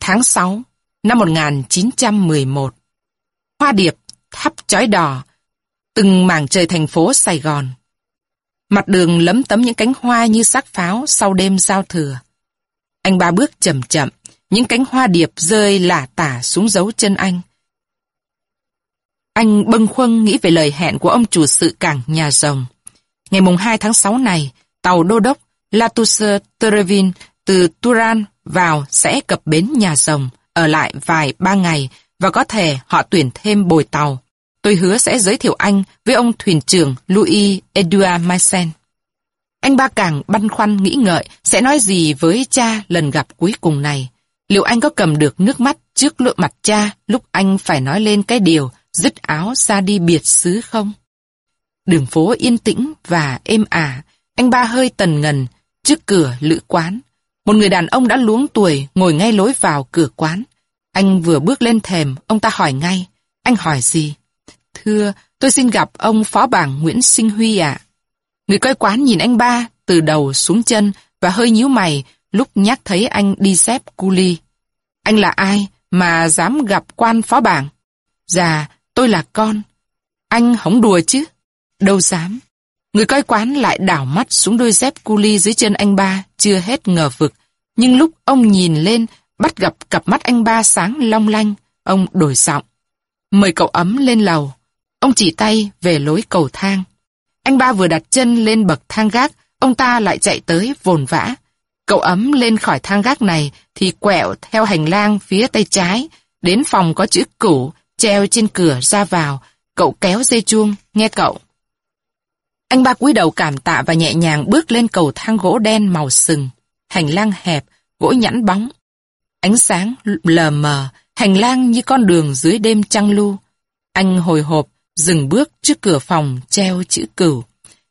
Tháng 6 năm 1911 Hoa điệp thắp chói đỏ từng mảng trời thành phố Sài Gòn. Mặt đường lấm tấm những cánh hoa như xác pháo sau đêm giao thừa. Anh ba bước chậm chậm, những cánh hoa điệp rơi lả tả xuống dấu chân anh. Anh bâng khuâng nghĩ về lời hẹn của ông chủ sự cảng nhà rồng. Ngày mùng 2 tháng 6 này, tàu đô đốc Latusa Terevin từ Turan vào sẽ cập bến nhà rồng, ở lại vài ba ngày và có thể họ tuyển thêm bồi tàu. Tôi hứa sẽ giới thiệu anh với ông thuyền trưởng Louis Edouard Maisen. Anh ba càng băn khoăn nghĩ ngợi sẽ nói gì với cha lần gặp cuối cùng này. Liệu anh có cầm được nước mắt trước lộ mặt cha lúc anh phải nói lên cái điều dứt áo ra đi biệt xứ không? Đường phố yên tĩnh và êm ả, anh ba hơi tần ngần trước cửa lữ quán. Một người đàn ông đã luống tuổi ngồi ngay lối vào cửa quán. Anh vừa bước lên thềm, ông ta hỏi ngay. Anh hỏi gì? Thưa, tôi xin gặp ông phó bảng Nguyễn Sinh Huy ạ. Người coi quán nhìn anh ba từ đầu xuống chân và hơi nhíu mày lúc nhắc thấy anh đi xếp cu ly. Anh là ai mà dám gặp quan phó bảng? Dạ, tôi là con. Anh không đùa chứ? Đâu dám. Người coi quán lại đảo mắt xuống đôi dép cu ly dưới chân anh ba, chưa hết ngờ vực. Nhưng lúc ông nhìn lên, bắt gặp cặp mắt anh ba sáng long lanh, ông đổi giọng. Mời cậu ấm lên lầu. Ông chỉ tay về lối cầu thang. Anh ba vừa đặt chân lên bậc thang gác, ông ta lại chạy tới vồn vã. Cậu ấm lên khỏi thang gác này thì quẹo theo hành lang phía tay trái, đến phòng có chữ cửu treo trên cửa ra vào. Cậu kéo dây chuông, nghe cậu. Anh ba cúi đầu cảm tạ và nhẹ nhàng bước lên cầu thang gỗ đen màu sừng. Hành lang hẹp, gỗ nhẵn bóng. Ánh sáng lờ mờ, hành lang như con đường dưới đêm trăng lu. Anh hồi hộp, dừng bước trước cửa phòng treo chữ cửu.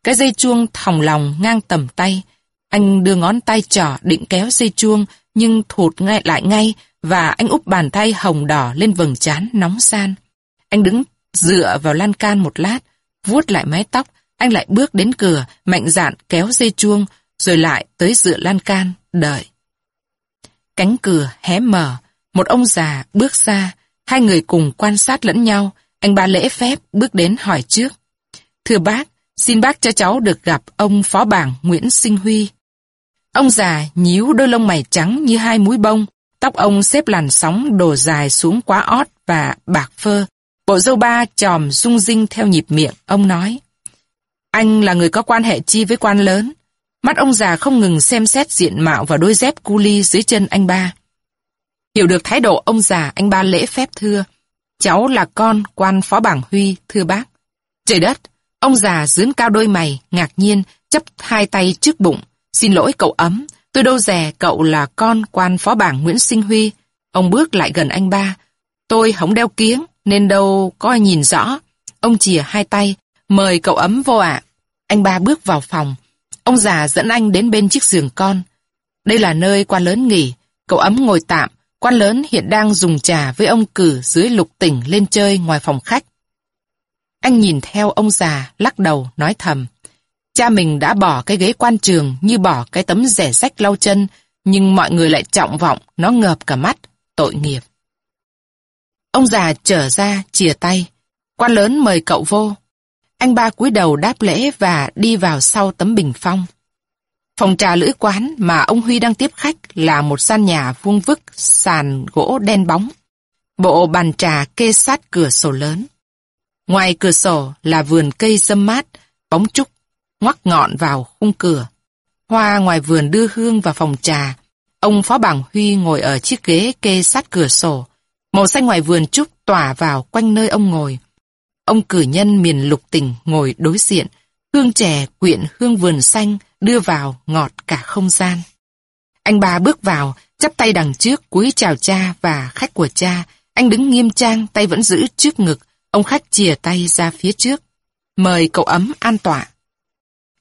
Cái dây chuông thòng lòng ngang tầm tay. Anh đưa ngón tay trỏ định kéo dây chuông, nhưng thụt ngay lại ngay, và anh úp bàn tay hồng đỏ lên vầng trán nóng san. Anh đứng dựa vào lan can một lát, vuốt lại mái tóc, anh lại bước đến cửa, mạnh dạn kéo dây chuông, rồi lại tới dựa lan can, đợi. Cánh cửa hé mở, một ông già bước ra, hai người cùng quan sát lẫn nhau, anh ba lễ phép bước đến hỏi trước. Thưa bác, xin bác cho cháu được gặp ông phó bảng Nguyễn Sinh Huy. Ông già nhíu đôi lông mày trắng như hai múi bông, tóc ông xếp làn sóng đổ dài xuống quá ót và bạc phơ. Bộ dâu ba tròm rung rinh theo nhịp miệng, ông nói. Anh là người có quan hệ chi với quan lớn. Mắt ông già không ngừng xem xét diện mạo và đôi dép cu ly dưới chân anh ba. Hiểu được thái độ ông già, anh ba lễ phép thưa. Cháu là con quan phó bảng Huy, thưa bác. Trời đất, ông già dướn cao đôi mày, ngạc nhiên, chấp hai tay trước bụng. Xin lỗi cậu ấm, tôi đâu rẻ cậu là con quan phó bảng Nguyễn Sinh Huy. Ông bước lại gần anh ba. Tôi không đeo kiếng, nên đâu có nhìn rõ. Ông chìa hai tay, mời cậu ấm vô ạ. Anh ba bước vào phòng. Ông già dẫn anh đến bên chiếc giường con. Đây là nơi quan lớn nghỉ. Cậu ấm ngồi tạm, Quan lớn hiện đang dùng trà với ông cử dưới lục tỉnh lên chơi ngoài phòng khách. Anh nhìn theo ông già, lắc đầu, nói thầm. Cha mình đã bỏ cái ghế quan trường như bỏ cái tấm rẻ rách lau chân, nhưng mọi người lại trọng vọng, nó ngợp cả mắt, tội nghiệp. Ông già trở ra, chìa tay. Quan lớn mời cậu vô. Anh ba cúi đầu đáp lễ và đi vào sau tấm bình phong. Phòng trà lưỡi quán mà ông Huy đang tiếp khách là một gian nhà vuông vức, sàn gỗ đen bóng. Bộ bàn trà kê sát cửa sổ lớn. Ngoài cửa sổ là vườn cây dâm mát, bóng trúc, ngoắc ngọn vào khung cửa. Hoa ngoài vườn đưa hương vào phòng trà. Ông Phó Bảng Huy ngồi ở chiếc ghế kê sát cửa sổ. Màu xanh ngoài vườn trúc tỏa vào quanh nơi ông ngồi. Ông cử nhân miền lục tỉnh ngồi đối diện, hương trẻ quyện hương vườn xanh, đưa vào ngọt cả không gian. Anh ba bước vào, chắp tay đằng trước cúi chào cha và khách của cha. Anh đứng nghiêm trang, tay vẫn giữ trước ngực. Ông khách chìa tay ra phía trước. Mời cậu ấm an tọa.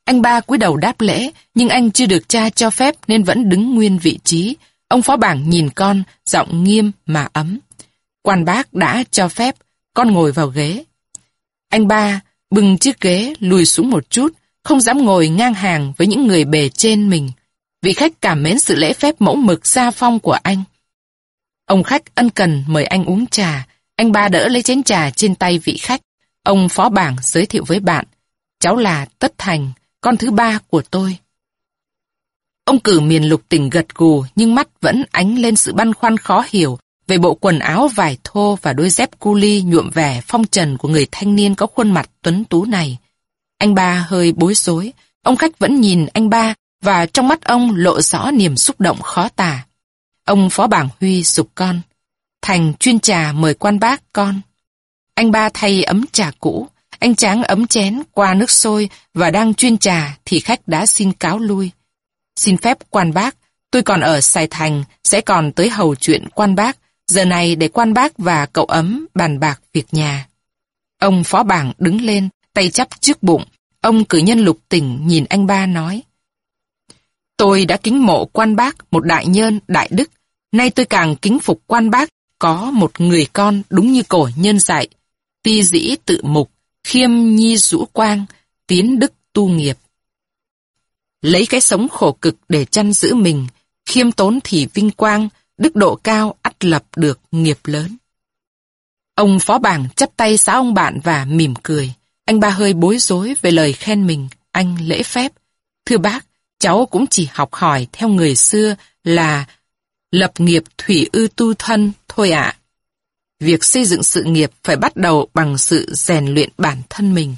Anh ba cúi đầu đáp lễ, nhưng anh chưa được cha cho phép nên vẫn đứng nguyên vị trí. Ông phó bảng nhìn con, giọng nghiêm mà ấm. Quan bác đã cho phép, con ngồi vào ghế. Anh ba bưng chiếc ghế lùi xuống một chút, không dám ngồi ngang hàng với những người bề trên mình. Vị khách cảm mến sự lễ phép mẫu mực gia phong của anh. Ông khách ân cần mời anh uống trà. Anh ba đỡ lấy chén trà trên tay vị khách. Ông phó bảng giới thiệu với bạn. Cháu là Tất Thành, con thứ ba của tôi. Ông cử miền lục tỉnh gật gù nhưng mắt vẫn ánh lên sự băn khoăn khó hiểu về bộ quần áo vải thô và đôi dép cu ly nhuộm vẻ phong trần của người thanh niên có khuôn mặt tuấn tú này. Anh ba hơi bối rối, ông khách vẫn nhìn anh ba và trong mắt ông lộ rõ niềm xúc động khó tả. Ông phó bảng Huy dục con. Thành chuyên trà mời quan bác con. Anh ba thay ấm trà cũ, anh tráng ấm chén qua nước sôi và đang chuyên trà thì khách đã xin cáo lui. Xin phép quan bác, tôi còn ở Sài Thành, sẽ còn tới hầu chuyện quan bác, giờ này để quan bác và cậu ấm bàn bạc việc nhà. Ông phó bảng đứng lên, tay chắp trước bụng, ông cử nhân lục tỉnh nhìn anh ba nói. Tôi đã kính mộ quan bác, một đại nhân, đại đức, nay tôi càng kính phục quan bác, có một người con đúng như cổ nhân dạy, ti dĩ tự mục, khiêm nhi rũ quang, tiến đức tu nghiệp. Lấy cái sống khổ cực để chăn giữ mình, khiêm tốn thì vinh quang, đức độ cao ắt lập được nghiệp lớn. Ông phó bảng chắp tay xá ông bạn và mỉm cười. Anh ba hơi bối rối về lời khen mình, anh lễ phép. Thưa bác, cháu cũng chỉ học hỏi theo người xưa là lập nghiệp thủy ư tu thân thôi ạ. Việc xây dựng sự nghiệp phải bắt đầu bằng sự rèn luyện bản thân mình.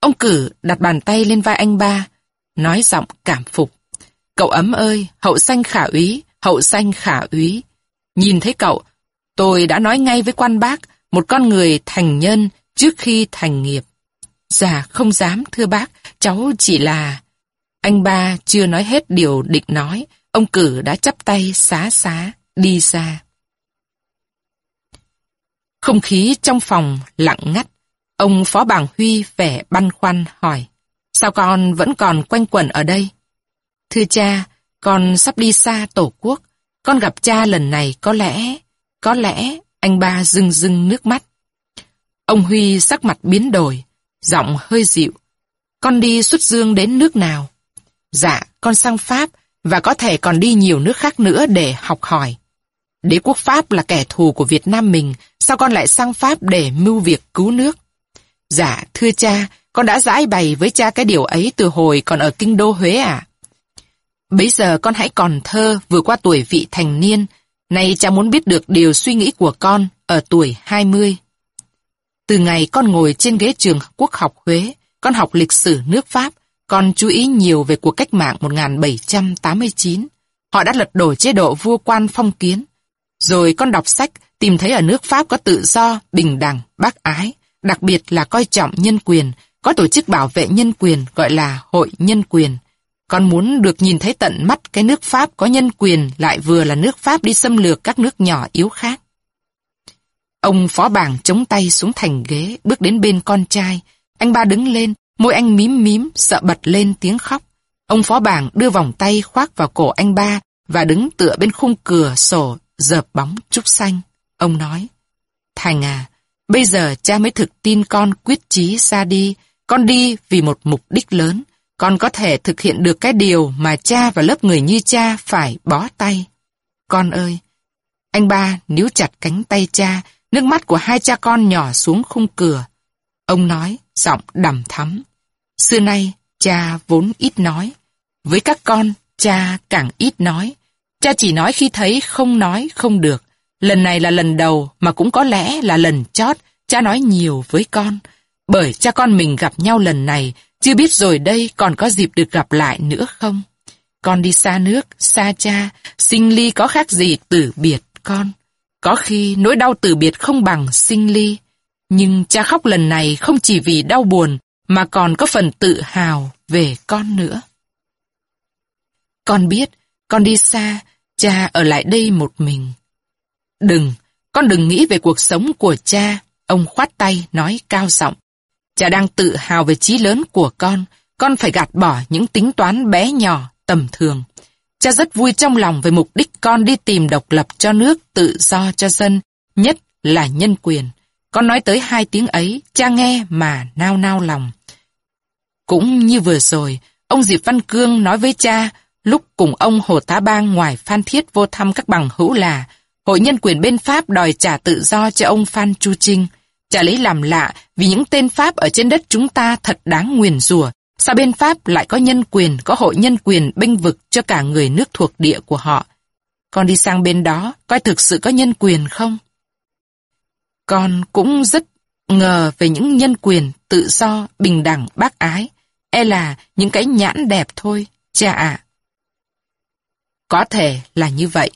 Ông cử đặt bàn tay lên vai anh ba, nói giọng cảm phục. Cậu ấm ơi, hậu sanh khả úy, hậu sanh khả úy. Nhìn thấy cậu, tôi đã nói ngay với quan bác, một con người thành nhân trước khi thành nghiệp. Dạ, không dám, thưa bác, cháu chỉ là... Anh ba chưa nói hết điều định nói, ông cử đã chắp tay xá xá, đi ra. Không khí trong phòng lặng ngắt, ông Phó Bàng Huy vẻ băn khoăn hỏi. Sao con vẫn còn quanh quẩn ở đây? Thưa cha, con sắp đi xa tổ quốc. Con gặp cha lần này có lẽ, có lẽ anh ba rưng rưng nước mắt. Ông Huy sắc mặt biến đổi, giọng hơi dịu. Con đi xuất dương đến nước nào? Dạ, con sang Pháp và có thể còn đi nhiều nước khác nữa để học hỏi. Đế quốc Pháp là kẻ thù của Việt Nam mình, sao con lại sang Pháp để mưu việc cứu nước? Dạ, thưa cha, con đã giải bày với cha cái điều ấy từ hồi còn ở kinh đô Huế à? Bây giờ con hãy còn thơ vừa qua tuổi vị thành niên, nay cha muốn biết được điều suy nghĩ của con ở tuổi 20. Từ ngày con ngồi trên ghế trường quốc học Huế, con học lịch sử nước Pháp, con chú ý nhiều về cuộc cách mạng 1789. Họ đã lật đổ chế độ vua quan phong kiến. Rồi con đọc sách, tìm thấy ở nước Pháp có tự do, bình đẳng, bác ái, đặc biệt là coi trọng nhân quyền, có tổ chức bảo vệ nhân quyền gọi là Hội Nhân Quyền. Con muốn được nhìn thấy tận mắt cái nước Pháp có nhân quyền lại vừa là nước Pháp đi xâm lược các nước nhỏ yếu khác. Ông phó bảng chống tay xuống thành ghế, bước đến bên con trai. Anh ba đứng lên, môi anh mím mím, sợ bật lên tiếng khóc. Ông phó bảng đưa vòng tay khoác vào cổ anh ba và đứng tựa bên khung cửa sổ, dợp bóng trúc xanh. Ông nói, Thành à, bây giờ cha mới thực tin con quyết chí ra đi, con đi vì một mục đích lớn, con có thể thực hiện được cái điều mà cha và lớp người như cha phải bó tay. Con ơi! Anh ba níu chặt cánh tay cha, nước mắt của hai cha con nhỏ xuống khung cửa. Ông nói, giọng đầm thắm. Xưa nay, cha vốn ít nói. Với các con, cha càng ít nói. Cha chỉ nói khi thấy không nói không được. Lần này là lần đầu mà cũng có lẽ là lần chót cha nói nhiều với con. Bởi cha con mình gặp nhau lần này, chưa biết rồi đây còn có dịp được gặp lại nữa không? Con đi xa nước, xa cha, sinh ly có khác gì tử biệt con. Có khi nỗi đau tử biệt không bằng sinh ly. Nhưng cha khóc lần này không chỉ vì đau buồn, mà còn có phần tự hào về con nữa. Con biết, con đi xa, cha ở lại đây một mình. Đừng, con đừng nghĩ về cuộc sống của cha, ông khoát tay nói cao giọng. Cha đang tự hào về trí lớn của con, con phải gạt bỏ những tính toán bé nhỏ, tầm thường. Cha rất vui trong lòng về mục đích con đi tìm độc lập cho nước, tự do cho dân, nhất là nhân quyền. Con nói tới hai tiếng ấy, cha nghe mà nao nao lòng. Cũng như vừa rồi, ông Diệp Văn Cương nói với cha, lúc cùng ông Hồ Tá Bang ngoài Phan Thiết vô thăm các bằng hữu là, Hội nhân quyền bên Pháp đòi trả tự do cho ông Phan Chu Trinh. Chả lấy làm lạ vì những tên Pháp ở trên đất chúng ta thật đáng nguyền rủa. Sao bên Pháp lại có nhân quyền, có hội nhân quyền bênh vực cho cả người nước thuộc địa của họ? Con đi sang bên đó, coi thực sự có nhân quyền không? Con cũng rất ngờ về những nhân quyền, tự do, bình đẳng, bác ái. E là những cái nhãn đẹp thôi, cha ạ. Có thể là như vậy.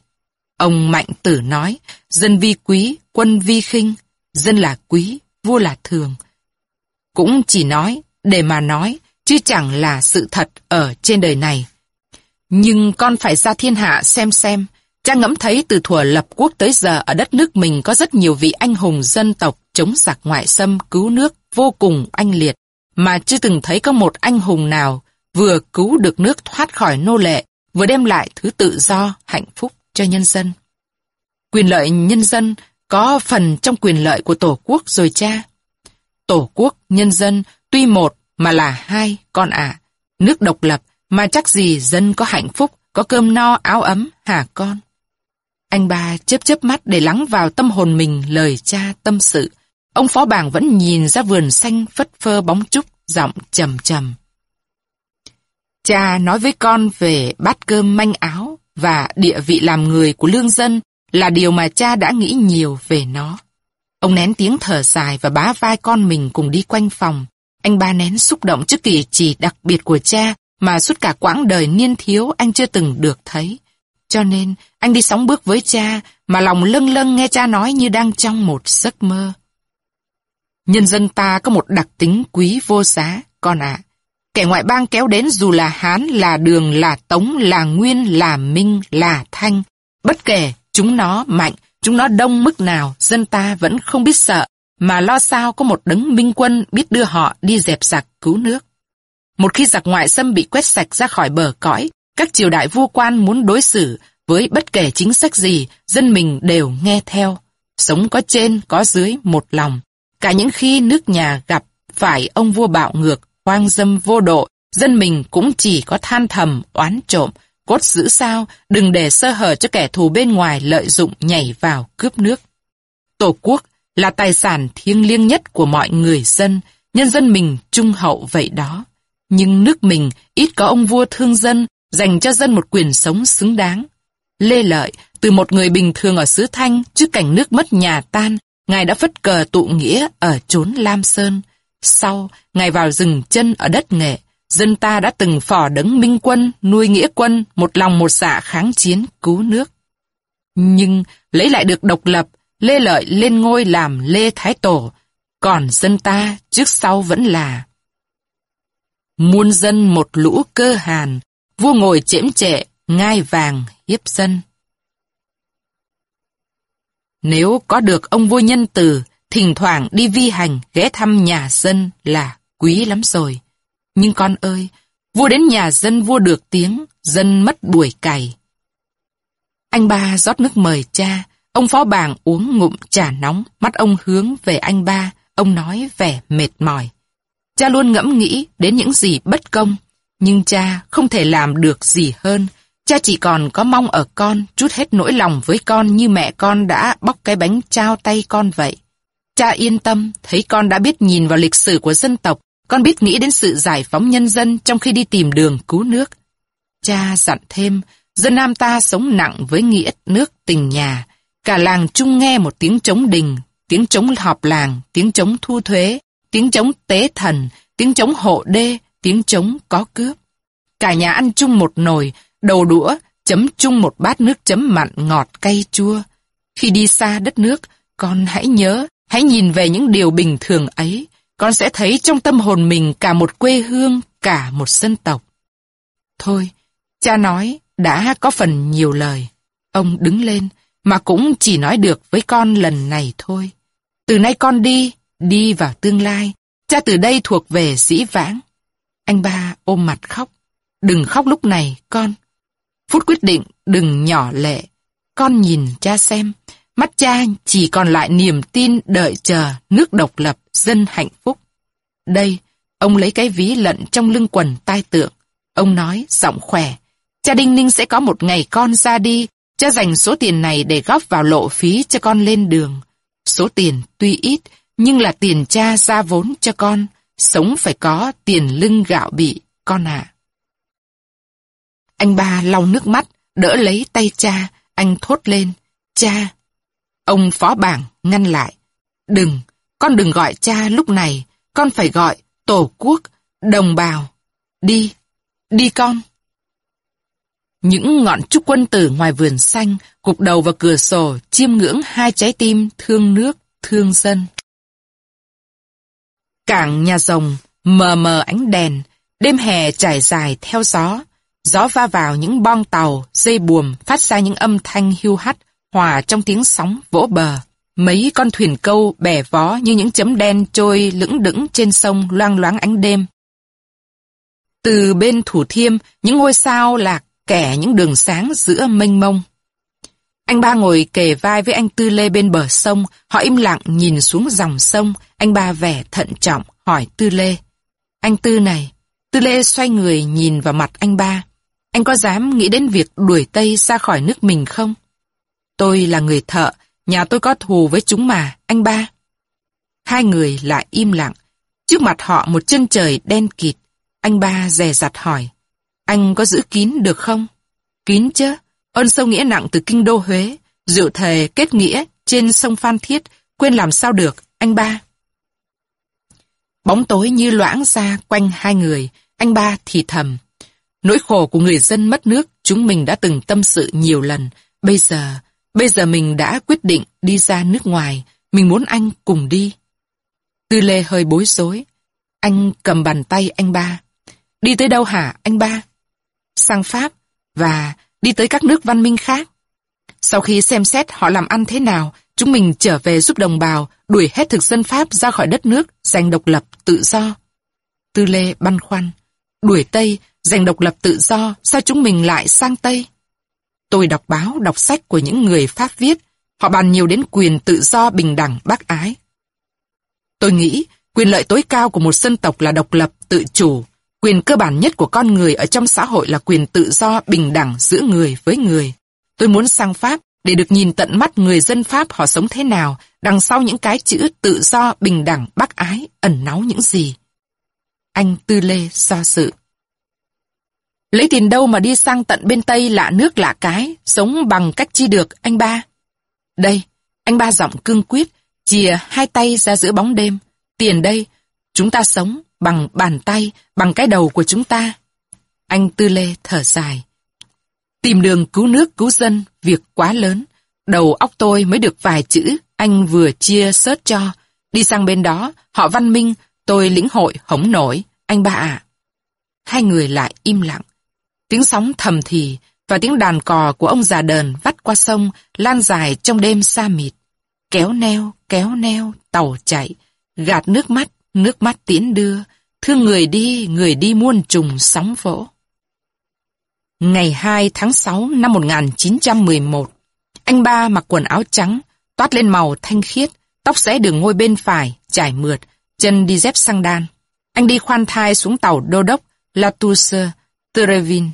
Ông Mạnh Tử nói, dân vi quý, quân vi khinh, dân là quý, vua là thường. Cũng chỉ nói, để mà nói, chứ chẳng là sự thật ở trên đời này. Nhưng con phải ra thiên hạ xem xem, cha ngẫm thấy từ thuở lập quốc tới giờ ở đất nước mình có rất nhiều vị anh hùng dân tộc chống giặc ngoại xâm cứu nước vô cùng anh liệt, mà chưa từng thấy có một anh hùng nào vừa cứu được nước thoát khỏi nô lệ, vừa đem lại thứ tự do, hạnh phúc cho nhân dân. Quyền lợi nhân dân có phần trong quyền lợi của Tổ quốc rồi cha. Tổ quốc, nhân dân, tuy một mà là hai, con ạ. Nước độc lập mà chắc gì dân có hạnh phúc, có cơm no áo ấm, hả con? Anh ba chớp chớp mắt để lắng vào tâm hồn mình lời cha tâm sự. Ông phó bảng vẫn nhìn ra vườn xanh phất phơ bóng trúc, giọng trầm trầm. Cha nói với con về bát cơm manh áo và địa vị làm người của lương dân là điều mà cha đã nghĩ nhiều về nó. Ông nén tiếng thở dài và bá vai con mình cùng đi quanh phòng. Anh ba nén xúc động trước kỳ chỉ đặc biệt của cha mà suốt cả quãng đời niên thiếu anh chưa từng được thấy. Cho nên, anh đi sóng bước với cha mà lòng lâng lâng nghe cha nói như đang trong một giấc mơ. Nhân dân ta có một đặc tính quý vô giá, con ạ. Kẻ ngoại bang kéo đến dù là Hán, là Đường, là Tống, là Nguyên, là Minh, là Thanh. Bất kể chúng nó mạnh, chúng nó đông mức nào, dân ta vẫn không biết sợ, mà lo sao có một đấng minh quân biết đưa họ đi dẹp giặc cứu nước. Một khi giặc ngoại xâm bị quét sạch ra khỏi bờ cõi, các triều đại vua quan muốn đối xử với bất kể chính sách gì, dân mình đều nghe theo. Sống có trên, có dưới, một lòng. Cả những khi nước nhà gặp phải ông vua bạo ngược, hoang dâm vô độ, dân mình cũng chỉ có than thầm, oán trộm, cốt giữ sao, đừng để sơ hở cho kẻ thù bên ngoài lợi dụng nhảy vào cướp nước. Tổ quốc là tài sản thiêng liêng nhất của mọi người dân, nhân dân mình trung hậu vậy đó. Nhưng nước mình ít có ông vua thương dân, dành cho dân một quyền sống xứng đáng. Lê Lợi, từ một người bình thường ở xứ Thanh, trước cảnh nước mất nhà tan, Ngài đã phất cờ tụ nghĩa ở chốn Lam Sơn. Sau, Ngài vào rừng chân ở đất nghệ, dân ta đã từng phò đấng minh quân, nuôi nghĩa quân, một lòng một dạ kháng chiến, cứu nước. Nhưng, lấy lại được độc lập, Lê Lợi lên ngôi làm Lê Thái Tổ, còn dân ta trước sau vẫn là muôn dân một lũ cơ hàn, vua ngồi chễm trệ, ngai vàng hiếp dân. Nếu có được ông vua nhân từ, thỉnh thoảng đi vi hành, ghé thăm nhà dân là quý lắm rồi. Nhưng con ơi, vua đến nhà dân vua được tiếng, dân mất buổi cày. Anh ba rót nước mời cha, ông phó bàng uống ngụm trà nóng, mắt ông hướng về anh ba, ông nói vẻ mệt mỏi. Cha luôn ngẫm nghĩ đến những gì bất công, nhưng cha không thể làm được gì hơn. Cha chỉ còn có mong ở con, chút hết nỗi lòng với con như mẹ con đã bóc cái bánh trao tay con vậy. Cha yên tâm, thấy con đã biết nhìn vào lịch sử của dân tộc, con biết nghĩ đến sự giải phóng nhân dân trong khi đi tìm đường cứu nước. Cha dặn thêm, dân Nam ta sống nặng với nghĩa nước tình nhà. Cả làng chung nghe một tiếng trống đình, tiếng trống họp làng, tiếng trống thu thuế, tiếng trống tế thần, tiếng trống hộ đê, tiếng trống có cướp. Cả nhà ăn chung một nồi, đầu đũa, chấm chung một bát nước chấm mặn ngọt cay chua. Khi đi xa đất nước, con hãy nhớ, hãy nhìn về những điều bình thường ấy, con sẽ thấy trong tâm hồn mình cả một quê hương, cả một dân tộc. Thôi, cha nói đã có phần nhiều lời. Ông đứng lên, mà cũng chỉ nói được với con lần này thôi. Từ nay con đi, đi vào tương lai, cha từ đây thuộc về dĩ vãng. Anh ba ôm mặt khóc. Đừng khóc lúc này, con. Phút quyết định, đừng nhỏ lệ. Con nhìn cha xem, mắt cha chỉ còn lại niềm tin đợi chờ nước độc lập, dân hạnh phúc. Đây, ông lấy cái ví lận trong lưng quần tai tượng. Ông nói, giọng khỏe. Cha Đinh Ninh sẽ có một ngày con ra đi, Cha dành số tiền này để góp vào lộ phí cho con lên đường. Số tiền tuy ít, nhưng là tiền cha ra vốn cho con. Sống phải có tiền lưng gạo bị, con ạ. Anh ba lau nước mắt, đỡ lấy tay cha, anh thốt lên. Cha! Ông phó bảng ngăn lại. Đừng, con đừng gọi cha lúc này, con phải gọi tổ quốc, đồng bào. Đi, đi con. Những ngọn trúc quân tử ngoài vườn xanh, cục đầu vào cửa sổ, chiêm ngưỡng hai trái tim thương nước, thương dân. Cảng nhà rồng, mờ mờ ánh đèn, đêm hè trải dài theo gió. Gió va vào những bong tàu, dây buồm, phát ra những âm thanh hưu hắt, hòa trong tiếng sóng vỗ bờ. Mấy con thuyền câu bẻ vó như những chấm đen trôi lững đững trên sông loang loáng ánh đêm. Từ bên thủ thiêm, những ngôi sao lạc kẻ những đường sáng giữa mênh mông. Anh ba ngồi kề vai với anh Tư Lê bên bờ sông, họ im lặng nhìn xuống dòng sông, anh ba vẻ thận trọng, hỏi Tư Lê. Anh Tư này, Tư Lê xoay người nhìn vào mặt anh ba. Anh có dám nghĩ đến việc đuổi Tây ra khỏi nước mình không? Tôi là người thợ, nhà tôi có thù với chúng mà, anh ba. Hai người lại im lặng. Trước mặt họ một chân trời đen kịt. Anh ba dè dặt hỏi. Anh có giữ kín được không? Kín chứ. Ơn sâu nghĩa nặng từ kinh đô Huế. Rượu thề kết nghĩa trên sông Phan Thiết. Quên làm sao được, anh ba. Bóng tối như loãng ra quanh hai người. Anh ba thì thầm. Nỗi khổ của người dân mất nước chúng mình đã từng tâm sự nhiều lần. Bây giờ, bây giờ mình đã quyết định đi ra nước ngoài. Mình muốn anh cùng đi. Tư Lê hơi bối rối. Anh cầm bàn tay anh ba. Đi tới đâu hả anh ba? Sang Pháp và đi tới các nước văn minh khác. Sau khi xem xét họ làm ăn thế nào, chúng mình trở về giúp đồng bào đuổi hết thực dân Pháp ra khỏi đất nước, giành độc lập, tự do. Tư Lê băn khoăn. Đuổi Tây, giành độc lập tự do, sao chúng mình lại sang Tây? Tôi đọc báo, đọc sách của những người Pháp viết, họ bàn nhiều đến quyền tự do, bình đẳng, bác ái. Tôi nghĩ, quyền lợi tối cao của một dân tộc là độc lập, tự chủ. Quyền cơ bản nhất của con người ở trong xã hội là quyền tự do, bình đẳng giữa người với người. Tôi muốn sang Pháp để được nhìn tận mắt người dân Pháp họ sống thế nào, đằng sau những cái chữ tự do, bình đẳng, bác ái, ẩn náu những gì. Anh Tư Lê do sự. Lấy tiền đâu mà đi sang tận bên Tây lạ nước lạ cái, sống bằng cách chi được, anh ba? Đây, anh ba giọng cương quyết, chìa hai tay ra giữa bóng đêm. Tiền đây, chúng ta sống bằng bàn tay, bằng cái đầu của chúng ta. Anh Tư Lê thở dài. Tìm đường cứu nước cứu dân, việc quá lớn. Đầu óc tôi mới được vài chữ, anh vừa chia sớt cho. Đi sang bên đó, họ văn minh, tôi lĩnh hội hổng nổi, anh ba ạ. Hai người lại im lặng. Tiếng sóng thầm thì và tiếng đàn cò của ông già đờn vắt qua sông lan dài trong đêm xa mịt. Kéo neo, kéo neo, tàu chạy, gạt nước mắt, nước mắt tiễn đưa, thương người đi, người đi muôn trùng sóng vỗ. Ngày 2 tháng 6 năm 1911, anh ba mặc quần áo trắng, toát lên màu thanh khiết, tóc rẽ đường ngôi bên phải, trải mượt, chân đi dép sang đan. Anh đi khoan thai xuống tàu đô đốc Latouche, Terevin.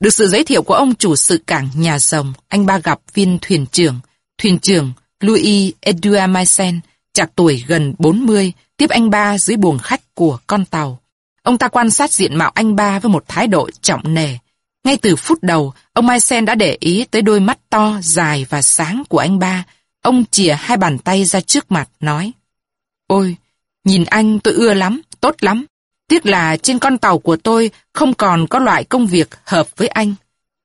Được sự giới thiệu của ông chủ sự cảng nhà rồng, anh ba gặp viên thuyền trưởng, thuyền trưởng Louis Edouard Maisen, chạc tuổi gần 40, tiếp anh ba dưới buồng khách của con tàu. Ông ta quan sát diện mạo anh ba với một thái độ trọng nề. Ngay từ phút đầu, ông Maisen đã để ý tới đôi mắt to, dài và sáng của anh ba. Ông chìa hai bàn tay ra trước mặt, nói Ôi, nhìn anh tôi ưa lắm, tốt lắm. Tiếc là trên con tàu của tôi không còn có loại công việc hợp với anh.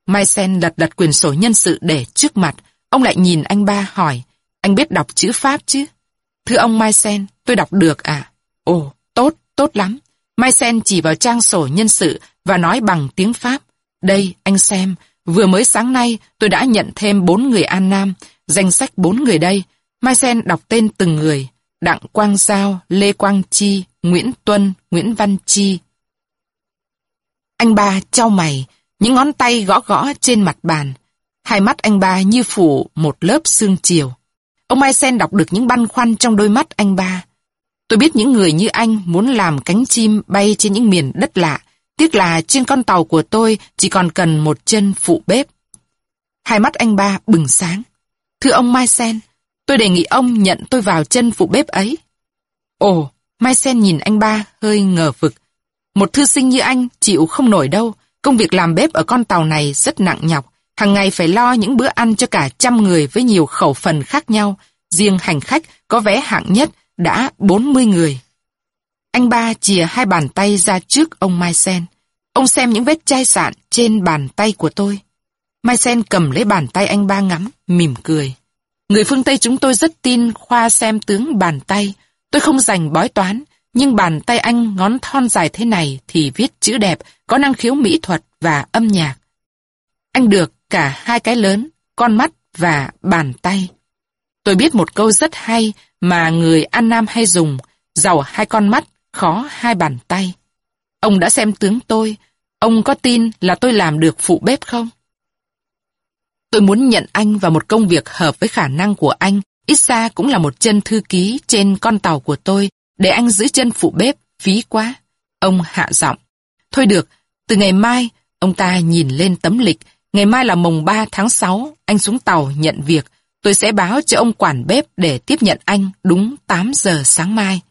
Mai Sen lật lật quyền sổ nhân sự để trước mặt. Ông lại nhìn anh ba hỏi, anh biết đọc chữ Pháp chứ? Thưa ông Mai Sen, tôi đọc được à? Ồ, tốt, tốt lắm. Mai Sen chỉ vào trang sổ nhân sự và nói bằng tiếng Pháp. Đây, anh xem, vừa mới sáng nay tôi đã nhận thêm bốn người An Nam, danh sách bốn người đây. Mai Sen đọc tên từng người. Đặng Quang Giao, Lê Quang Chi, Nguyễn Tuân, Nguyễn Văn Chi. Anh ba trao mày, những ngón tay gõ gõ trên mặt bàn. Hai mắt anh ba như phủ một lớp sương chiều. Ông Mai Sen đọc được những băn khoăn trong đôi mắt anh ba. Tôi biết những người như anh muốn làm cánh chim bay trên những miền đất lạ. Tiếc là trên con tàu của tôi chỉ còn cần một chân phụ bếp. Hai mắt anh ba bừng sáng. Thưa ông Mai Sen, tôi đề nghị ông nhận tôi vào chân phụ bếp ấy. Ồ, Mai Sen nhìn anh ba hơi ngờ vực. Một thư sinh như anh chịu không nổi đâu. Công việc làm bếp ở con tàu này rất nặng nhọc. Hàng ngày phải lo những bữa ăn cho cả trăm người với nhiều khẩu phần khác nhau. Riêng hành khách có vé hạng nhất đã 40 người. Anh ba chìa hai bàn tay ra trước ông Mai Sen. Ông xem những vết chai sạn trên bàn tay của tôi. Mai Sen cầm lấy bàn tay anh ba ngắm, mỉm cười. Người phương Tây chúng tôi rất tin khoa xem tướng bàn tay. Tôi không dành bói toán, nhưng bàn tay anh ngón thon dài thế này thì viết chữ đẹp, có năng khiếu mỹ thuật và âm nhạc. Anh được cả hai cái lớn, con mắt và bàn tay. Tôi biết một câu rất hay mà người An Nam hay dùng, giàu hai con mắt, khó hai bàn tay. Ông đã xem tướng tôi, ông có tin là tôi làm được phụ bếp không? Tôi muốn nhận anh vào một công việc hợp với khả năng của anh, ít ra cũng là một chân thư ký trên con tàu của tôi, để anh giữ chân phụ bếp, phí quá. Ông hạ giọng. Thôi được, từ ngày mai, ông ta nhìn lên tấm lịch, ngày mai là mùng 3 tháng 6, anh xuống tàu nhận việc, tôi sẽ báo cho ông quản bếp để tiếp nhận anh đúng 8 giờ sáng mai.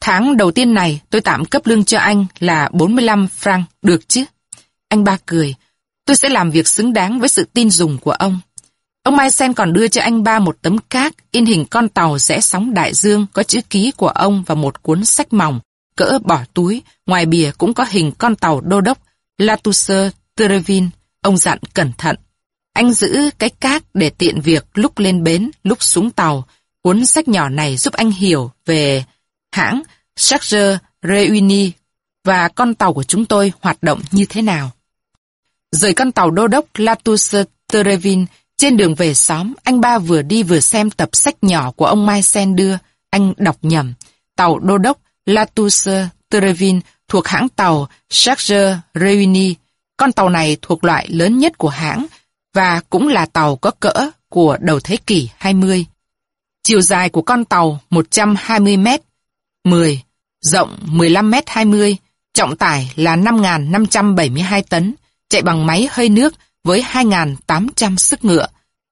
Tháng đầu tiên này tôi tạm cấp lương cho anh là 45 franc, được chứ? Anh ba cười, tôi sẽ làm việc xứng đáng với sự tin dùng của ông. Ông Mai Sen còn đưa cho anh ba một tấm cát in hình con tàu rẽ sóng đại dương có chữ ký của ông và một cuốn sách mỏng, cỡ bỏ túi, ngoài bìa cũng có hình con tàu đô đốc Latousser Terevin. Ông dặn cẩn thận. Anh giữ cái cát để tiện việc lúc lên bến, lúc xuống tàu. Cuốn sách nhỏ này giúp anh hiểu về hãng Charger Reuni và con tàu của chúng tôi hoạt động như thế nào. Rời con tàu đô đốc Latus Terevin, trên đường về xóm, anh ba vừa đi vừa xem tập sách nhỏ của ông Mai Sen đưa. Anh đọc nhầm. Tàu đô đốc Latus Terevin thuộc hãng tàu Charger Reuni. Con tàu này thuộc loại lớn nhất của hãng và cũng là tàu có cỡ của đầu thế kỷ 20. Chiều dài của con tàu 120 m 10, rộng 15 m 20, trọng tải là 5.572 tấn, chạy bằng máy hơi nước với 2.800 sức ngựa.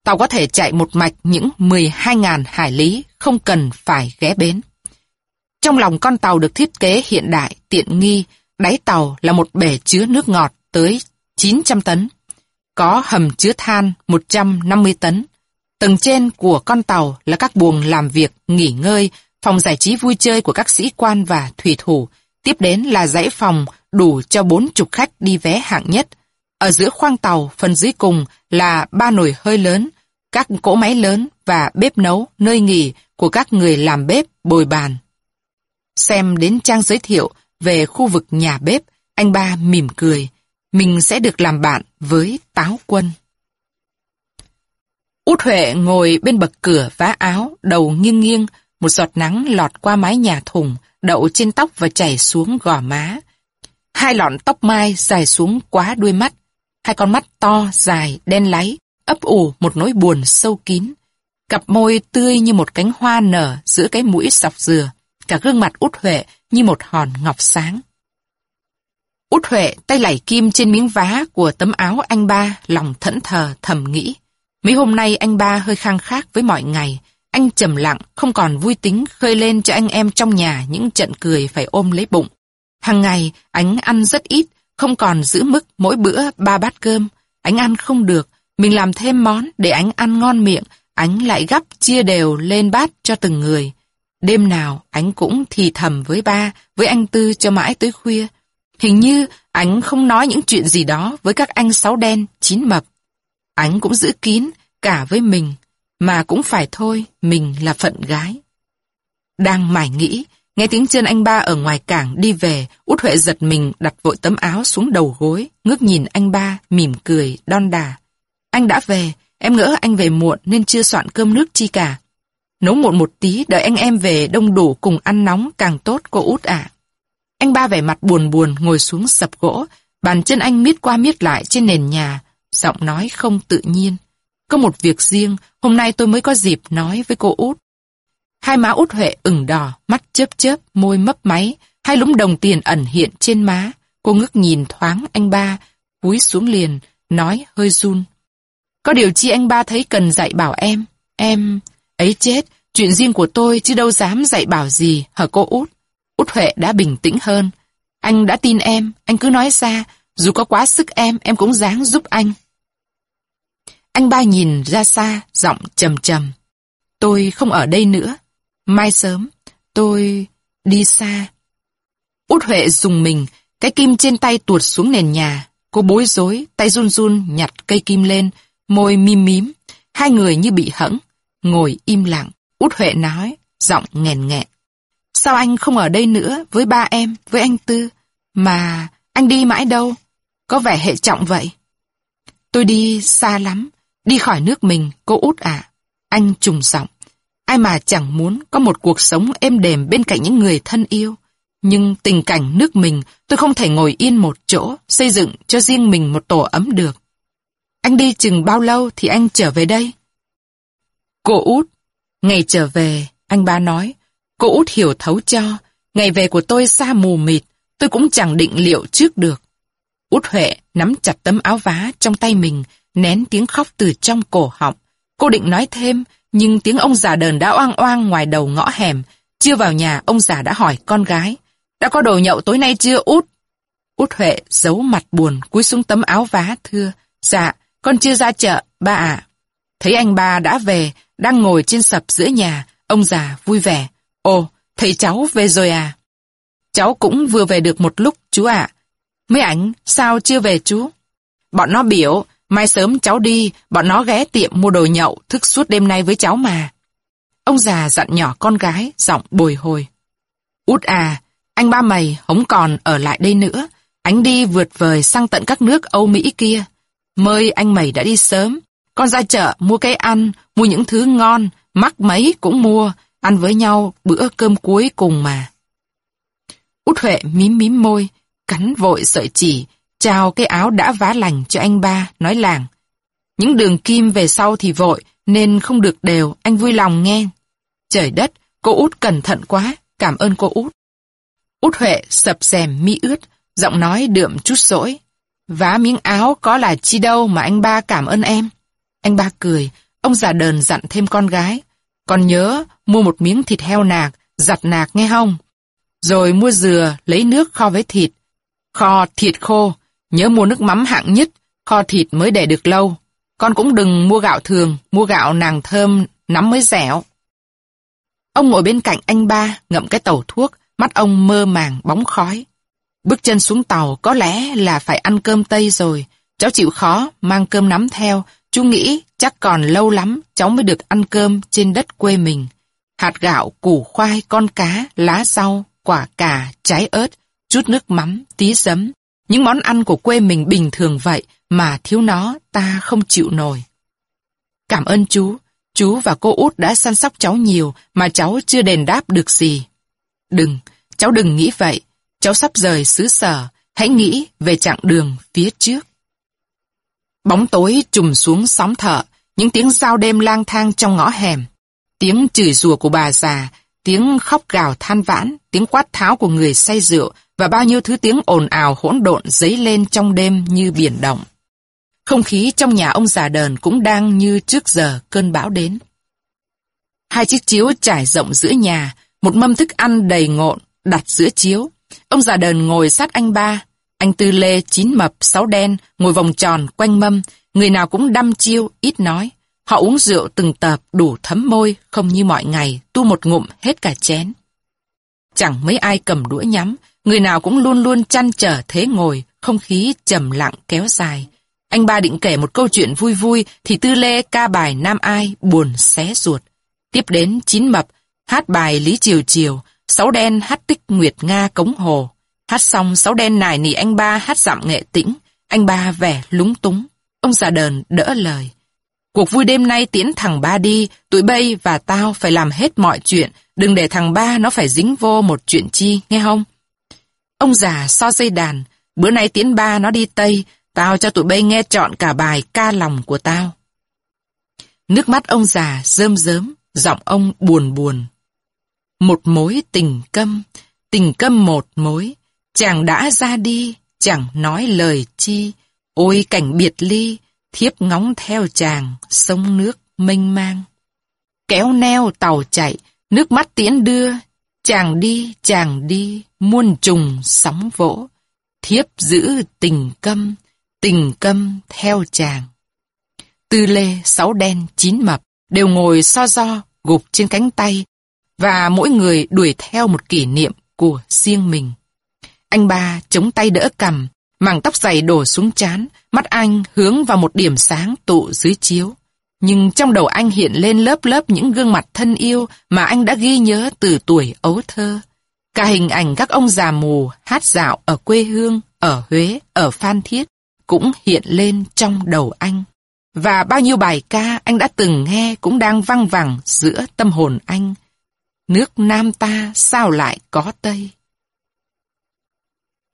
Tàu có thể chạy một mạch những 12.000 hải lý, không cần phải ghé bến. Trong lòng con tàu được thiết kế hiện đại, tiện nghi, đáy tàu là một bể chứa nước ngọt tới 900 tấn. Có hầm chứa than 150 tấn. Tầng trên của con tàu là các buồng làm việc, nghỉ ngơi, phòng giải trí vui chơi của các sĩ quan và thủy thủ. Tiếp đến là dãy phòng đủ cho bốn chục khách đi vé hạng nhất. Ở giữa khoang tàu, phần dưới cùng là ba nồi hơi lớn, các cỗ máy lớn và bếp nấu, nơi nghỉ của các người làm bếp, bồi bàn. Xem đến trang giới thiệu về khu vực nhà bếp, anh ba mỉm cười. Mình sẽ được làm bạn với táo quân. Út Huệ ngồi bên bậc cửa vá áo, đầu nghiêng nghiêng, một giọt nắng lọt qua mái nhà thùng, đậu trên tóc và chảy xuống gò má. Hai lọn tóc mai dài xuống quá đuôi mắt, hai con mắt to, dài, đen láy, ấp ủ một nỗi buồn sâu kín. Cặp môi tươi như một cánh hoa nở giữa cái mũi sọc dừa, cả gương mặt út huệ như một hòn ngọc sáng. Út Huệ tay lẩy kim trên miếng vá của tấm áo anh ba, lòng thẫn thờ thầm nghĩ. Mấy hôm nay anh ba hơi khang khác với mọi ngày. Anh trầm lặng, không còn vui tính khơi lên cho anh em trong nhà những trận cười phải ôm lấy bụng. Hàng ngày, anh ăn rất ít, không còn giữ mức mỗi bữa ba bát cơm. ánh ăn không được, mình làm thêm món để ánh ăn ngon miệng, ánh lại gấp chia đều lên bát cho từng người. Đêm nào, ánh cũng thì thầm với ba, với anh Tư cho mãi tới khuya. Hình như ánh không nói những chuyện gì đó với các anh sáu đen, chín mập. ánh cũng giữ kín, cả với mình, mà cũng phải thôi, mình là phận gái. Đang mải nghĩ, nghe tiếng chân anh ba ở ngoài cảng đi về, út Huệ giật mình đặt vội tấm áo xuống đầu gối, ngước nhìn anh ba, mỉm cười, đon đà. Anh đã về, em ngỡ anh về muộn nên chưa soạn cơm nước chi cả. Nấu muộn một tí, đợi anh em về đông đủ cùng ăn nóng càng tốt cô út ạ. Anh ba vẻ mặt buồn buồn ngồi xuống sập gỗ, bàn chân anh miết qua miết lại trên nền nhà, giọng nói không tự nhiên. Có một việc riêng, hôm nay tôi mới có dịp nói với cô út. Hai má út Huệ ửng đỏ, mắt chớp chớp, môi mấp máy, hai lúm đồng tiền ẩn hiện trên má. Cô ngước nhìn thoáng anh ba, cúi xuống liền, nói hơi run. Có điều chi anh ba thấy cần dạy bảo em. Em... Ấy chết, chuyện riêng của tôi chứ đâu dám dạy bảo gì hả cô út. Út Huệ đã bình tĩnh hơn. Anh đã tin em, anh cứ nói ra, dù có quá sức em, em cũng dáng giúp anh. Anh ba nhìn ra xa, giọng trầm trầm. Tôi không ở đây nữa. Mai sớm, tôi đi xa. Út Huệ dùng mình, cái kim trên tay tuột xuống nền nhà. Cô bối rối, tay run run nhặt cây kim lên, môi mím mím. Hai người như bị hẫng, ngồi im lặng. Út Huệ nói, giọng nghèn nghẹn. Sao anh không ở đây nữa với ba em, với anh Tư? Mà anh đi mãi đâu? Có vẻ hệ trọng vậy. Tôi đi xa lắm, đi khỏi nước mình, cô út à. Anh trùng giọng. Ai mà chẳng muốn có một cuộc sống êm đềm bên cạnh những người thân yêu. Nhưng tình cảnh nước mình tôi không thể ngồi yên một chỗ, xây dựng cho riêng mình một tổ ấm được. Anh đi chừng bao lâu thì anh trở về đây? Cô út, ngày trở về, anh ba nói, cô út hiểu thấu cho, ngày về của tôi xa mù mịt, tôi cũng chẳng định liệu trước được. Út Huệ nắm chặt tấm áo vá trong tay mình, nén tiếng khóc từ trong cổ họng. Cô định nói thêm, nhưng tiếng ông già đờn đã oang oang ngoài đầu ngõ hẻm. Chưa vào nhà, ông già đã hỏi con gái. Đã có đồ nhậu tối nay chưa út? Út Huệ giấu mặt buồn, cúi xuống tấm áo vá thưa. Dạ, con chưa ra chợ, ba ạ. Thấy anh ba đã về, đang ngồi trên sập giữa nhà, ông già vui vẻ. Ồ, thầy cháu về rồi à? Cháu cũng vừa về được một lúc, chú ạ. Mấy ảnh, sao chưa về chú? Bọn nó biểu, mai sớm cháu đi, bọn nó ghé tiệm mua đồ nhậu, thức suốt đêm nay với cháu mà. Ông già dặn nhỏ con gái, giọng bồi hồi. Út à, anh ba mày không còn ở lại đây nữa. Anh đi vượt vời sang tận các nước Âu Mỹ kia. Mời anh mày đã đi sớm. Con ra chợ mua cái ăn, mua những thứ ngon, mắc mấy cũng mua, ăn với nhau bữa cơm cuối cùng mà. Út Huệ mím mím môi, cắn vội sợi chỉ, trao cái áo đã vá lành cho anh ba, nói làng. Những đường kim về sau thì vội, nên không được đều, anh vui lòng nghe. Trời đất, cô út cẩn thận quá, cảm ơn cô út. Út Huệ sập rèm mi ướt, giọng nói đượm chút sỗi. Vá miếng áo có là chi đâu mà anh ba cảm ơn em. Anh ba cười, ông già đờn dặn thêm con gái. Còn nhớ mua một miếng thịt heo nạc, giặt nạc nghe không? Rồi mua dừa, lấy nước kho với thịt. Kho thịt khô, nhớ mua nước mắm hạng nhất, kho thịt mới để được lâu. Con cũng đừng mua gạo thường, mua gạo nàng thơm, nắm mới dẻo. Ông ngồi bên cạnh anh ba, ngậm cái tàu thuốc, mắt ông mơ màng bóng khói. Bước chân xuống tàu có lẽ là phải ăn cơm Tây rồi. Cháu chịu khó, mang cơm nắm theo. Chú nghĩ chắc còn lâu lắm cháu mới được ăn cơm trên đất quê mình. Hạt gạo, củ khoai, con cá, lá rau, quả cà, trái ớt, chút nước mắm, tí giấm. Những món ăn của quê mình bình thường vậy mà thiếu nó ta không chịu nổi. Cảm ơn chú, chú và cô út đã săn sóc cháu nhiều mà cháu chưa đền đáp được gì. Đừng, cháu đừng nghĩ vậy. Cháu sắp rời xứ sở, hãy nghĩ về chặng đường phía trước. Bóng tối trùm xuống sóng thợ, những tiếng giao đêm lang thang trong ngõ hẻm. Tiếng chửi rủa của bà già, tiếng khóc gào than vãn, tiếng quát tháo của người say rượu và bao nhiêu thứ tiếng ồn ào hỗn độn dấy lên trong đêm như biển động. Không khí trong nhà ông già đờn cũng đang như trước giờ cơn bão đến. Hai chiếc chiếu trải rộng giữa nhà, một mâm thức ăn đầy ngộn đặt giữa chiếu. Ông già đờn ngồi sát anh ba, anh Tư Lê chín mập sáu đen ngồi vòng tròn quanh mâm, người nào cũng đăm chiêu, ít nói. Họ uống rượu từng tập đủ thấm môi, không như mọi ngày, tu một ngụm hết cả chén. Chẳng mấy ai cầm đũa nhắm, người nào cũng luôn luôn chăn trở thế ngồi, không khí trầm lặng kéo dài. Anh ba định kể một câu chuyện vui vui thì Tư Lê ca bài Nam Ai buồn xé ruột. Tiếp đến chín mập, hát bài Lý Triều Triều, sáu đen hát tích Nguyệt Nga Cống Hồ. Hát xong sáu đen nài nỉ anh ba hát dặm nghệ tĩnh, anh ba vẻ lúng túng. Ông già đờn đỡ lời. Cuộc vui đêm nay tiễn thằng ba đi, tụi bay và tao phải làm hết mọi chuyện, đừng để thằng ba nó phải dính vô một chuyện chi, nghe không? Ông già so dây đàn, bữa nay tiễn ba nó đi Tây, tao cho tụi bay nghe trọn cả bài ca lòng của tao. Nước mắt ông già rơm rớm, giọng ông buồn buồn. Một mối tình câm, tình câm một mối, chàng đã ra đi, chẳng nói lời chi, ôi cảnh biệt ly, thiếp ngóng theo chàng, sông nước mênh mang. Kéo neo tàu chạy, nước mắt tiễn đưa, chàng đi, chàng đi, muôn trùng sóng vỗ. Thiếp giữ tình câm, tình câm theo chàng. Tư lê, sáu đen, chín mập, đều ngồi so do, gục trên cánh tay, và mỗi người đuổi theo một kỷ niệm của riêng mình. Anh ba chống tay đỡ cầm, mảng tóc dày đổ xuống chán, mắt anh hướng vào một điểm sáng tụ dưới chiếu. Nhưng trong đầu anh hiện lên lớp lớp những gương mặt thân yêu mà anh đã ghi nhớ từ tuổi ấu thơ. Cả hình ảnh các ông già mù hát dạo ở quê hương, ở Huế, ở Phan Thiết cũng hiện lên trong đầu anh. Và bao nhiêu bài ca anh đã từng nghe cũng đang văng vẳng giữa tâm hồn anh. Nước Nam ta sao lại có Tây?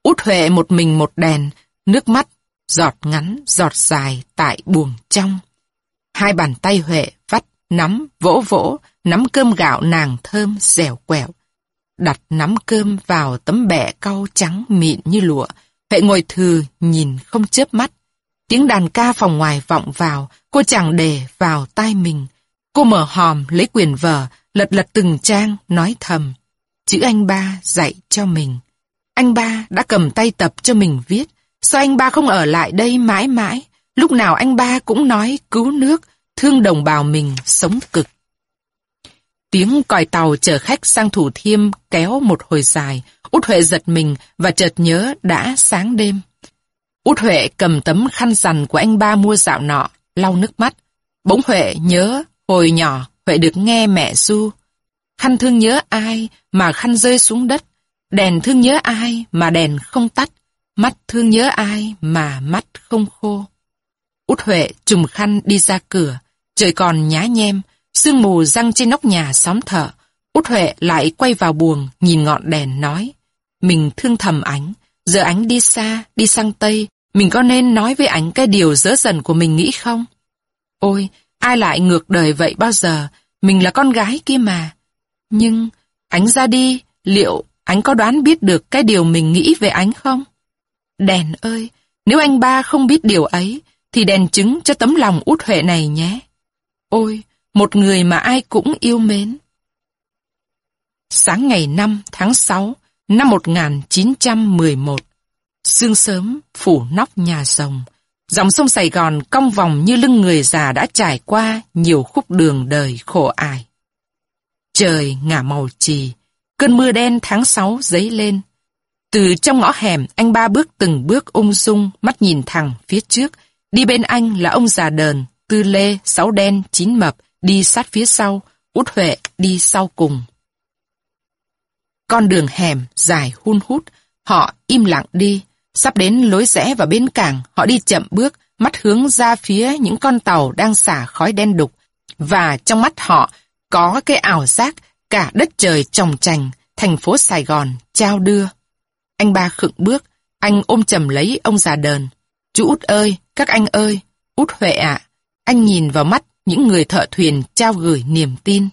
Út Huệ một mình một đèn, nước mắt, giọt ngắn, giọt dài tại buồng trong. Hai bàn tay Huệ vắt, nắm, vỗ vỗ, nắm cơm gạo nàng thơm, dẻo quẹo. Đặt nắm cơm vào tấm bẹ cau trắng mịn như lụa, hệ ngồi thừ, nhìn không chớp mắt. Tiếng đàn ca phòng ngoài vọng vào, cô chẳng để vào tai mình. Cô mở hòm, lấy quyền vở, lật lật từng trang, nói thầm. Chữ anh ba dạy cho mình. Anh ba đã cầm tay tập cho mình viết. Sao anh ba không ở lại đây mãi mãi? Lúc nào anh ba cũng nói cứu nước, thương đồng bào mình sống cực. Tiếng còi tàu chở khách sang Thủ Thiêm kéo một hồi dài. Út Huệ giật mình và chợt nhớ đã sáng đêm. Út Huệ cầm tấm khăn rằn của anh ba mua dạo nọ, lau nước mắt. Bỗng Huệ nhớ, hồi nhỏ, Huệ được nghe mẹ du. Khăn thương nhớ ai mà khăn rơi xuống đất. Đèn thương nhớ ai mà đèn không tắt. Mắt thương nhớ ai mà mắt không khô. Út Huệ trùm khăn đi ra cửa. Trời còn nhá nhem, sương mù răng trên nóc nhà xóm thợ Út Huệ lại quay vào buồng, nhìn ngọn đèn nói. Mình thương thầm ánh, giờ ánh đi xa, đi sang Tây, mình có nên nói với ánh cái điều dỡ dần của mình nghĩ không? Ôi, ai lại ngược đời vậy bao giờ? Mình là con gái kia mà. Nhưng, ánh ra đi, liệu ánh có đoán biết được cái điều mình nghĩ về ánh không? Đèn ơi, nếu anh ba không biết điều ấy, thì đèn chứng cho tấm lòng út huệ này nhé. Ôi, một người mà ai cũng yêu mến. Sáng ngày 5 tháng 6 năm 1911, Sương sớm phủ nóc nhà rồng. Dòng sông Sài Gòn cong vòng như lưng người già đã trải qua nhiều khúc đường đời khổ ải. Trời ngả màu trì, cơn mưa đen tháng 6 dấy lên. Từ trong ngõ hẻm, anh ba bước từng bước ung dung, mắt nhìn thẳng phía trước. Đi bên anh là ông già đờn, tư lê, sáu đen, chín mập, đi sát phía sau, út huệ đi sau cùng. Con đường hẻm dài hun hút, họ im lặng đi, Sắp đến lối rẽ vào bến cảng, họ đi chậm bước, mắt hướng ra phía những con tàu đang xả khói đen đục. Và trong mắt họ có cái ảo giác cả đất trời trồng trành, thành phố Sài Gòn trao đưa. Anh ba khựng bước, anh ôm chầm lấy ông già đờn. Chú út ơi, các anh ơi, út Huệ ạ. Anh nhìn vào mắt những người thợ thuyền trao gửi niềm tin.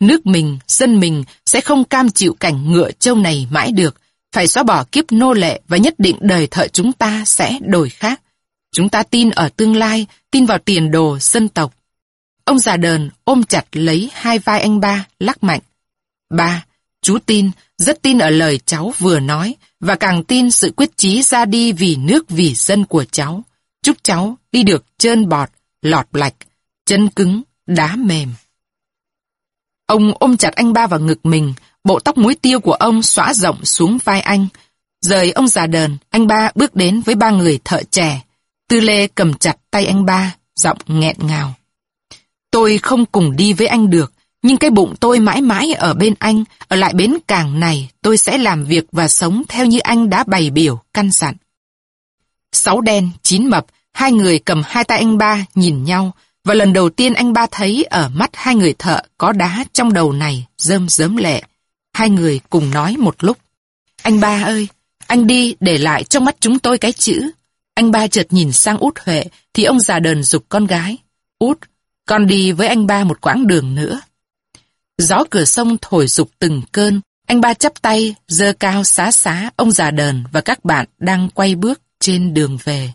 Nước mình, dân mình sẽ không cam chịu cảnh ngựa trâu này mãi được, phải xóa bỏ kiếp nô lệ và nhất định đời thợ chúng ta sẽ đổi khác. Chúng ta tin ở tương lai, tin vào tiền đồ dân tộc. Ông già đờn ôm chặt lấy hai vai anh ba, lắc mạnh. Ba, chú tin, rất tin ở lời cháu vừa nói, và càng tin sự quyết chí ra đi vì nước vì dân của cháu. Chúc cháu đi được trơn bọt, lọt lạch, chân cứng, đá mềm. Ông ôm chặt anh ba vào ngực mình, bộ tóc muối tiêu của ông xõa rộng xuống vai anh. Rời ông già đờn, anh ba bước đến với ba người thợ trẻ. Tư Lê cầm chặt tay anh ba, giọng nghẹn ngào. Tôi không cùng đi với anh được, nhưng cái bụng tôi mãi mãi ở bên anh, ở lại bến cảng này, tôi sẽ làm việc và sống theo như anh đã bày biểu, căn dặn. Sáu đen, chín mập, hai người cầm hai tay anh ba, nhìn nhau, và lần đầu tiên anh ba thấy ở mắt hai người thợ có đá trong đầu này, rơm rớm lệ. Hai người cùng nói một lúc. Anh ba ơi, anh đi để lại trong mắt chúng tôi cái chữ. Anh ba chợt nhìn sang út Huệ thì ông già đờn dục con gái. Út, con đi với anh ba một quãng đường nữa. Gió cửa sông thổi dục từng cơn, anh ba chắp tay, dơ cao xá xá ông già đờn và các bạn đang quay bước trên đường về.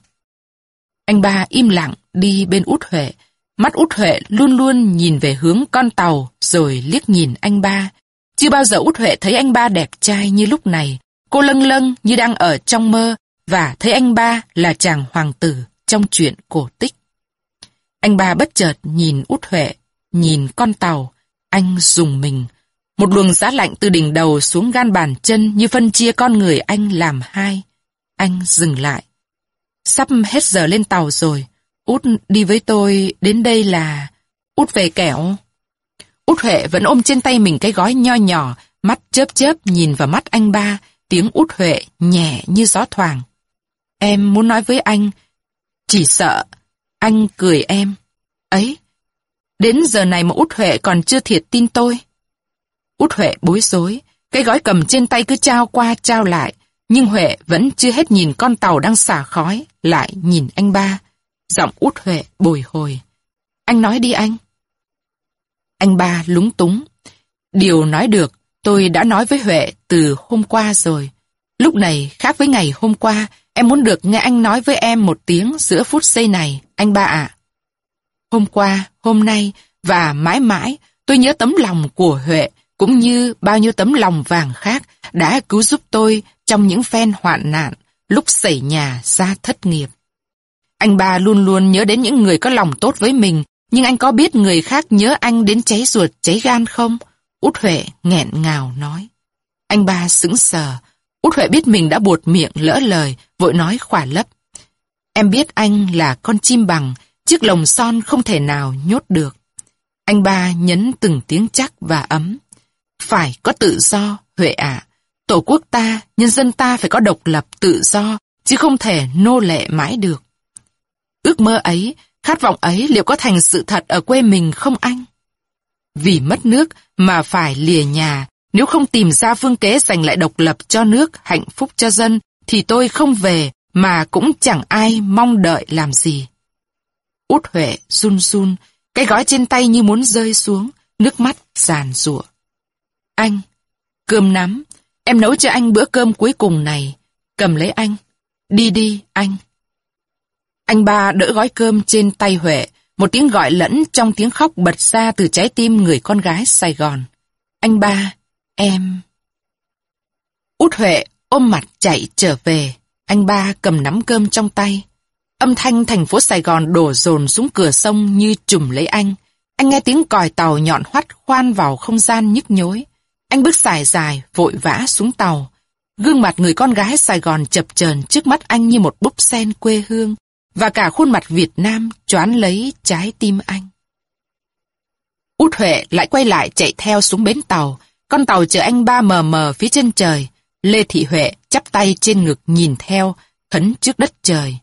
Anh ba im lặng đi bên út Huệ. Mắt út Huệ luôn luôn nhìn về hướng con tàu rồi liếc nhìn anh ba. Chưa bao giờ út Huệ thấy anh ba đẹp trai như lúc này. Cô lâng lâng như đang ở trong mơ và thấy anh ba là chàng hoàng tử trong chuyện cổ tích. Anh ba bất chợt nhìn út Huệ, nhìn con tàu, anh dùng mình. Một luồng giá lạnh từ đỉnh đầu xuống gan bàn chân như phân chia con người anh làm hai. Anh dừng lại. Sắp hết giờ lên tàu rồi. Út đi với tôi, đến đây là... Út về kẹo. Út Huệ vẫn ôm trên tay mình cái gói nho nhỏ, mắt chớp chớp nhìn vào mắt anh ba, tiếng Út Huệ nhẹ như gió thoảng. Em muốn nói với anh, chỉ sợ, anh cười em. Ấy, đến giờ này mà Út Huệ còn chưa thiệt tin tôi. Út Huệ bối rối, cái gói cầm trên tay cứ trao qua trao lại, nhưng Huệ vẫn chưa hết nhìn con tàu đang xả khói, lại nhìn anh ba. Giọng út Huệ bồi hồi. Anh nói đi anh. Anh ba lúng túng. Điều nói được, tôi đã nói với Huệ từ hôm qua rồi. Lúc này khác với ngày hôm qua, em muốn được nghe anh nói với em một tiếng giữa phút giây này, anh ba ạ. Hôm qua, hôm nay và mãi mãi, tôi nhớ tấm lòng của Huệ cũng như bao nhiêu tấm lòng vàng khác đã cứu giúp tôi trong những phen hoạn nạn, lúc xảy nhà ra thất nghiệp. Anh ba luôn luôn nhớ đến những người có lòng tốt với mình, nhưng anh có biết người khác nhớ anh đến cháy ruột, cháy gan không? Út Huệ nghẹn ngào nói. Anh ba sững sờ. Út Huệ biết mình đã buột miệng lỡ lời, vội nói khỏa lấp. Em biết anh là con chim bằng, chiếc lồng son không thể nào nhốt được. Anh ba nhấn từng tiếng chắc và ấm. Phải có tự do, Huệ ạ. Tổ quốc ta, nhân dân ta phải có độc lập, tự do, chứ không thể nô lệ mãi được. Ước mơ ấy, khát vọng ấy liệu có thành sự thật ở quê mình không anh? Vì mất nước mà phải lìa nhà, nếu không tìm ra phương kế giành lại độc lập cho nước, hạnh phúc cho dân, thì tôi không về mà cũng chẳng ai mong đợi làm gì. Út Huệ run run, cái gói trên tay như muốn rơi xuống, nước mắt giàn rụa. Anh, cơm nắm, em nấu cho anh bữa cơm cuối cùng này. Cầm lấy anh. Đi đi, anh. Anh ba đỡ gói cơm trên tay Huệ, một tiếng gọi lẫn trong tiếng khóc bật ra từ trái tim người con gái Sài Gòn. Anh ba, em... Út Huệ ôm mặt chạy trở về, anh ba cầm nắm cơm trong tay. Âm thanh thành phố Sài Gòn đổ dồn xuống cửa sông như trùm lấy anh. Anh nghe tiếng còi tàu nhọn hoắt khoan vào không gian nhức nhối. Anh bước dài dài, vội vã xuống tàu. Gương mặt người con gái Sài Gòn chập chờn trước mắt anh như một búp sen quê hương, và cả khuôn mặt Việt Nam choán lấy trái tim anh. Út Huệ lại quay lại chạy theo xuống bến tàu, con tàu chở anh ba mờ mờ phía chân trời. Lê Thị Huệ chắp tay trên ngực nhìn theo, khấn trước đất trời.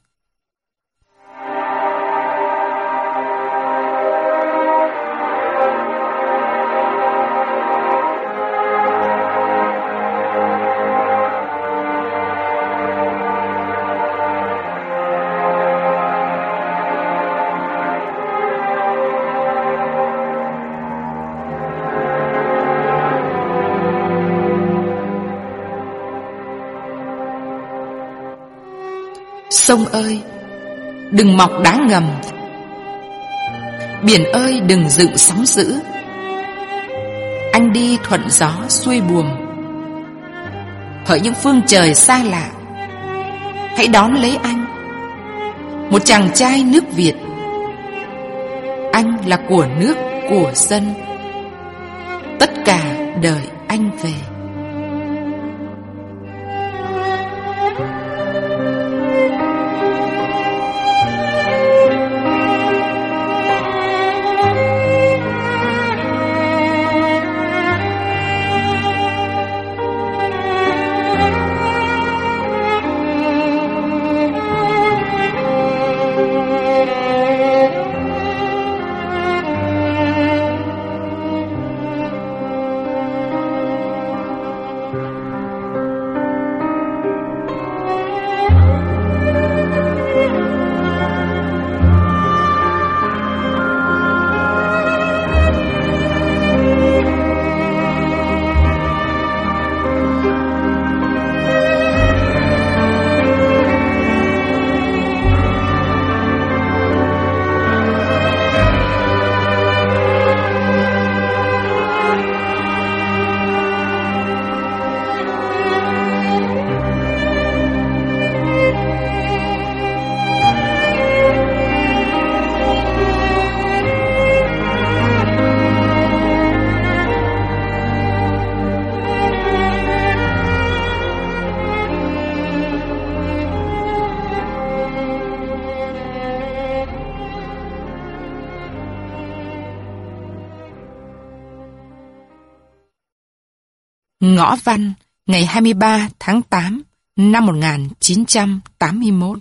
Sông ơi, đừng mọc đá ngầm. Biển ơi đừng dựng sóng dữ. Anh đi thuận gió xuôi buồm. Hỡi những phương trời xa lạ Hãy đón lấy anh. Một chàng trai nước Việt. Anh là của nước, của dân. Tất cả đời anh về. Ngõ Văn, ngày 23 tháng 8 năm 1981